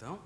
Então,